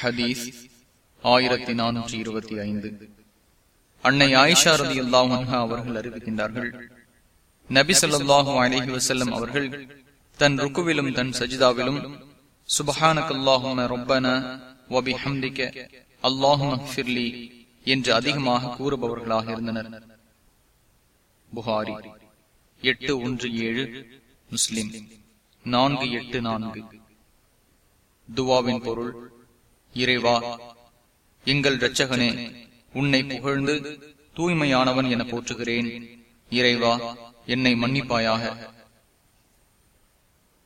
ஹதீஸ் ஆயிரத்தி நானூற்றி இருபத்தி ஐந்து. அன்னை ஆயிஷா ரதி அல்லாஹா அவர்கள் அறிவிக்கின்றார்கள் நபி சொல்லாஹு அலஹி வசல்லம் அவர்கள் தன் ருக்குவிலும் தன் சஜிதாவிலும் சுபஹானக்கல்லாஹும ரொப்பன வபி ஹம்திக்க அல்லாஹும் என்று அதிகமாக கூறுபவர்களாக இருந்தனர். புகாரி எட்டு ஒன்று ஏழு முஸ்லிம் நான்கு எட்டு நான்கு. துவாவின் பொருள் இறைவா எங்கள் இரட்சகனே உன்னை புகழ்ந்து தூய்மையானவன் என போற்றுகிறேன். இறைவா என்னை மன்னிப்பாயாக.